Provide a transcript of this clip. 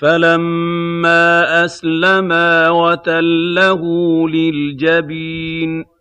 فَلَمَّا أَسْلَمَا وَتَلَّهُ لِلْجَبِينِ